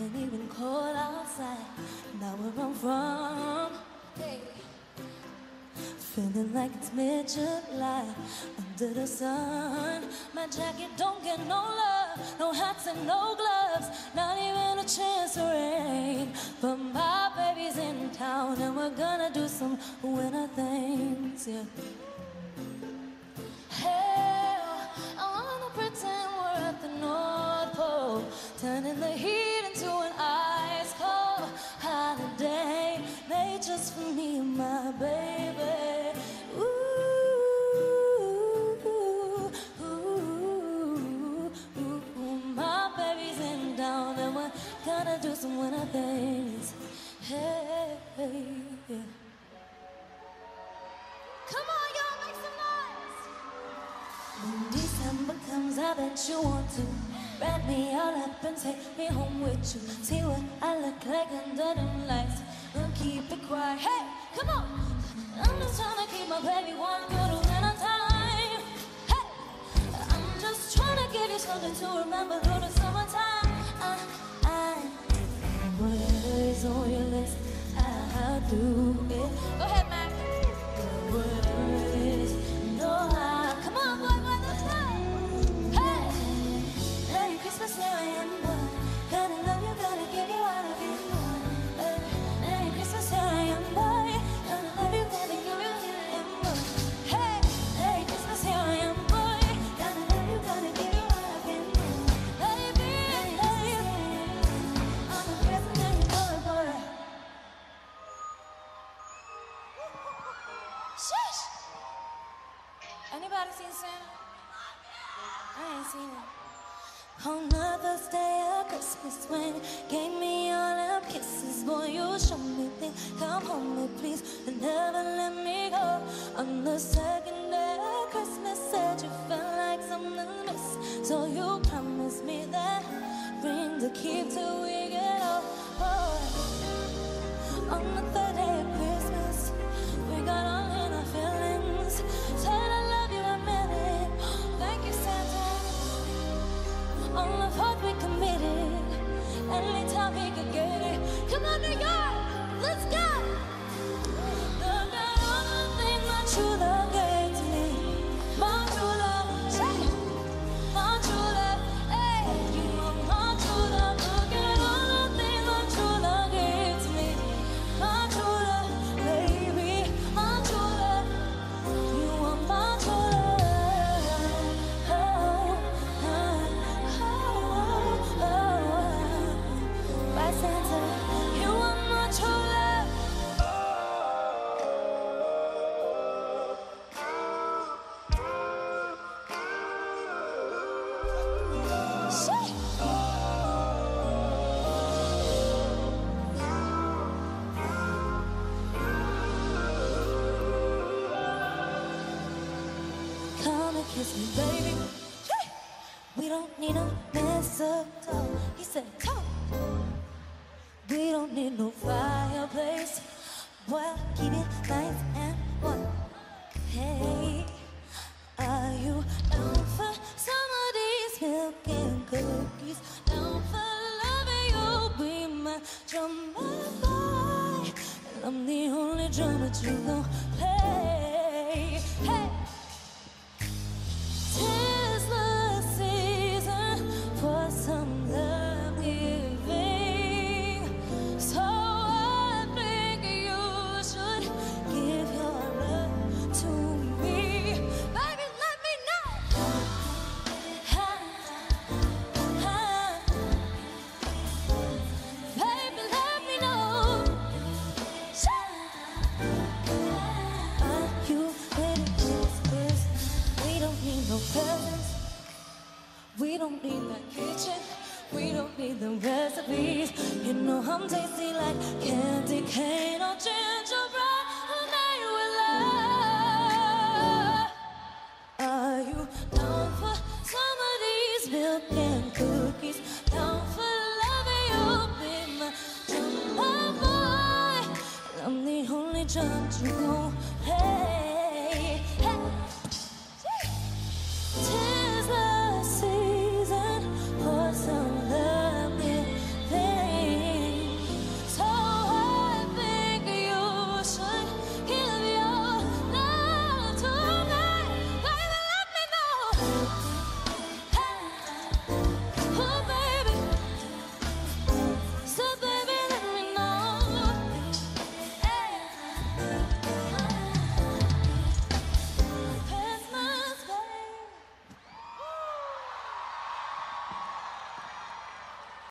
been even cold outside. Now where I'm from, hey. Feeling like it's mid-July under the sun. My jacket don't get no love, no hats and no gloves, not even a chance of rain. But my baby's in town and we're gonna do some winter things, yeah. Hell, I wanna pretend we're at the North Pole, turning the heat me my baby. Ooh, ooh, ooh, ooh, my baby's in town and we're gonna do some winter things. Hey, yeah. Come on, y'all, make some noise. When December comes, I bet you want to wrap me all up and take me home with you. See what I look like under them lights. And keep it quiet. Hey, come on. I'm just trying to keep my baby warm through the winter time. Hey, I'm just trying to give you something to remember through the summertime. I, I, whatever is on your list, I'll do it. Go ahead, Anybody seen Santa? I ain't seen him. On Mother's Day or Christmas when gave me all them kisses, boy, you showed me things. Come home, me, please, and never let me go. On the second day of Christmas, said you felt like something missed, so you promised me that ring to keep till kiss me, baby. Hey! We don't need no mistletoe. He said, come. We don't need no fireplace. Well, keep it nice and warm. Hey, are you down for some of these milk and cookies? Down for loving you, be my drummer boy. And I'm the only drum that you gon' play. kitchen. We don't need the recipes. You know I'm tasty like candy cane or gingerbread. All night love. Are you down for some of these milk and cookies? Down for loving you, be my jumbo boy. I'm the only judge you know. Hey.